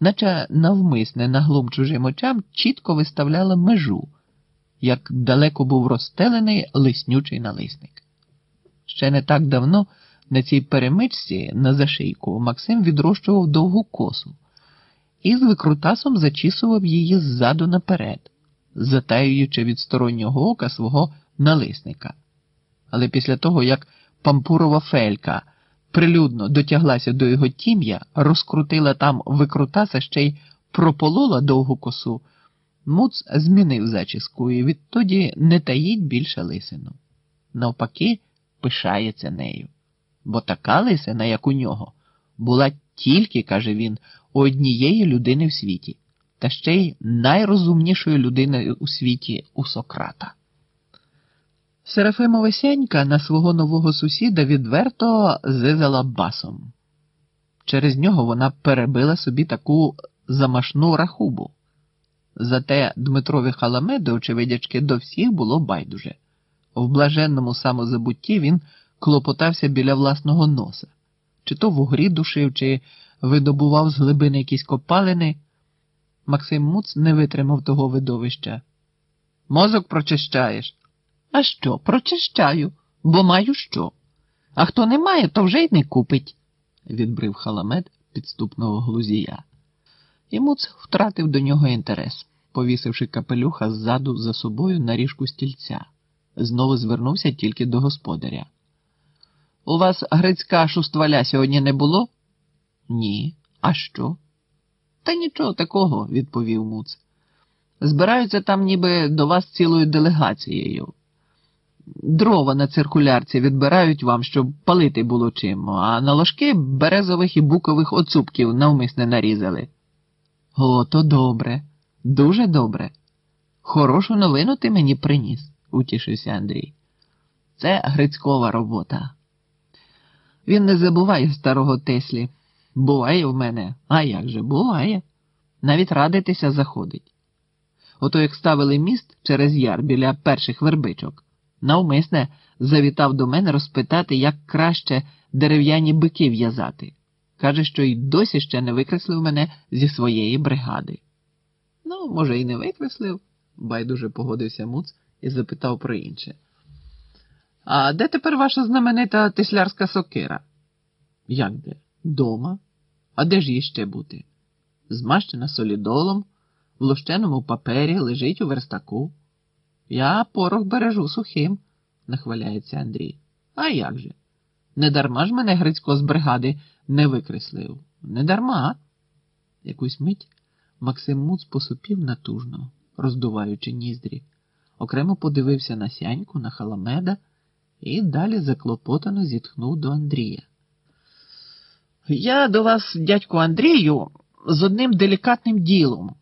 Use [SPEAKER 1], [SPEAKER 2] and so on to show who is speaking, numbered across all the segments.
[SPEAKER 1] наче навмисне на глум чужим очам чітко виставляла межу, як далеко був розстелений лиснючий налисник. Ще не так давно на цій перемичці на зашийку Максим відрощував довгу косу і з викрутасом зачісував її ззаду наперед, затаюючи від стороннього ока свого налисника. Але після того, як пампурова фелька прилюдно дотяглася до його тім'я, розкрутила там викрутаса ще й прополола довгу косу, Муц змінив зачіску і відтоді не таїть більше лисину. Навпаки, пишається нею. Бо така лисина, як у нього, була тільки, каже він, у однієї людини в світі, та ще й найрозумнішої людини у світі у Сократа. Серафимова сянька на свого нового сусіда відверто зизала басом. Через нього вона перебила собі таку замашну рахубу. Зате Дмитрові Халамеду, очевидячки, до всіх було байдуже. В блаженному самозабутті він клопотався біля власного носа, чи то в угрі душив, чи видобував з глибини якісь копалини. Максим Муц не витримав того видовища. Мозок прочищаєш. А що, прочищаю, бо маю що. А хто не має, то вже й не купить, відбрив халамет підступного глузія. І Муц втратив до нього інтерес, повісивши капелюха ззаду за собою на ріжку стільця. Знову звернувся тільки до господаря. У вас грицька шустваля сьогодні не було? Ні. А що? Та нічого такого, відповів Муц. Збираються там ніби до вас цілою делегацією. Дрова на циркулярці відбирають вам, щоб палити було чим, а на ложки березових і букових оцупків навмисне нарізали. О, то добре, дуже добре. Хорошу новину ти мені приніс, утішився Андрій. Це Грицькова робота. Він не забуває старого Теслі. Буває в мене, а як же, буває. Навіть радитися заходить. Ото як ставили міст через яр біля перших вербичок, навмисне завітав до мене розпитати, як краще дерев'яні бики в'язати. Каже, що й досі ще не викреслив мене зі своєї бригади. Ну, може, і не викреслив, байдуже погодився Муц і запитав про інше. А де тепер ваша знаменита тислярська сокира? Як де? Дома? А де ж їй ще бути? Змащена солідолом, в лущеному папері лежить у верстаку. Я порох бережу сухим, нахваляється Андрій. А як же? Недарма ж мене Грицько з бригади не викреслив. Недарма. Якусь мить Максим Муц посупів натужно, роздуваючи ніздрі, окремо подивився на сяньку, на халамеда і далі заклопотано зітхнув до Андрія. Я до вас, дядьку Андрію, з одним делікатним ділом.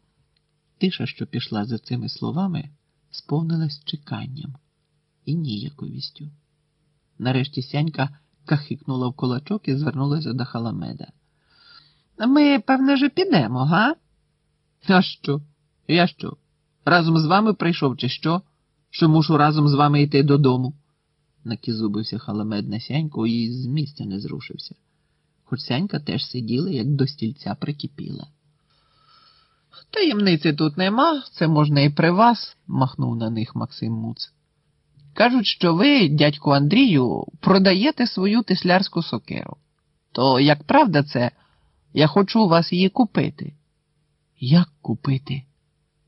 [SPEAKER 1] Тиша, що пішла за цими словами, сповнилась чеканням і ніяковістю. Нарешті сянька кахикнула в кулачок і звернулася до халамеда. Ми, певне, же підемо, га? А що? Я що? Разом з вами прийшов, чи що? Що мушу разом з вами йти додому? накізубився халамед на сяньку і з місця не зрушився. Хоч сянька теж сиділа, як до стільця прикипіла. Таємниці тут нема, це можна і при вас, махнув на них Максим Муц. Кажуть, що ви, дядьку Андрію, продаєте свою тислярську сокеру. То як правда це, я хочу у вас її купити. Як купити?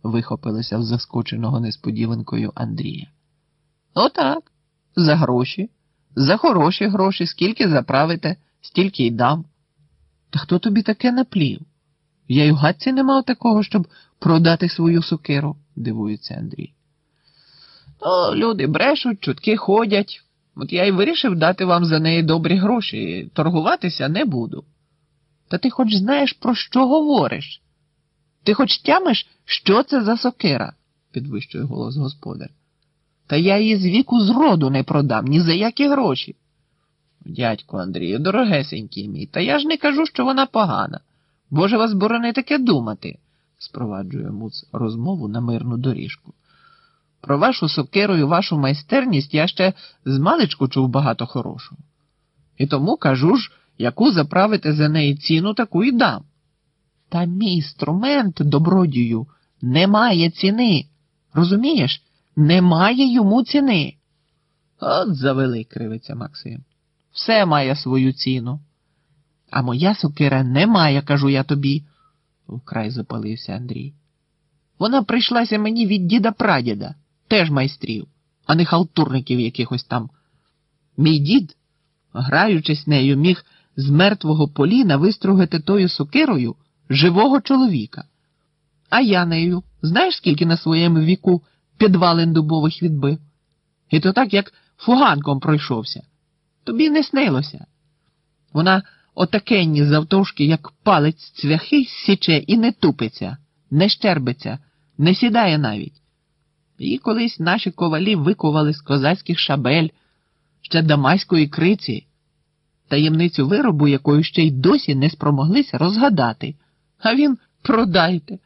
[SPEAKER 1] вихопилося в заскоченого несподіванкою Андрія. Отак, за гроші, за хороші гроші, скільки заправите, стільки й дам. Та хто тобі таке наплів? Я й у гадці не мав такого, щоб продати свою сокиру, дивується Андрій. Ну, люди брешуть, чутки ходять. От я й вирішив дати вам за неї добрі гроші, торгуватися не буду. Та ти хоч знаєш, про що говориш? Ти хоч тямиш, що це за сокира, підвищує голос господар. Та я її з віку зроду не продам, ні за які гроші. Дядько Андрію, дорогесенький мій, та я ж не кажу, що вона погана. Боже вас борони таке думати, спроваджує Муц розмову на мирну доріжку. Про вашу сокиру і вашу майстерність я ще з маличку чув багато хорошого. І тому кажу ж, яку заправите за неї ціну, таку і дам. Та мій інструмент, добродію, не має ціни. Розумієш? Немає йому ціни. От завели, кривиться Максим. Все має свою ціну. А моя сокира не має, кажу я тобі, вкрай запалився Андрій. Вона прийшлася мені від діда прадіда, теж майстрів, а не халтурників якихось там. Мій дід, граючись нею, міг з мертвого поліна вистругати тою сокирою живого чоловіка. А я нею, знаєш, скільки на своєму віку підвалин дубових відбив? І то так, як фуганком пройшовся. Тобі не снилося. Вона отакенні завтовшки, як палець цвяхи, січе і не тупиться, не щербиться, не сідає навіть. І колись наші ковалі викували з козацьких шабель, ще дамаської криці, таємницю виробу, якою ще й досі не спромоглися розгадати. А він продайте.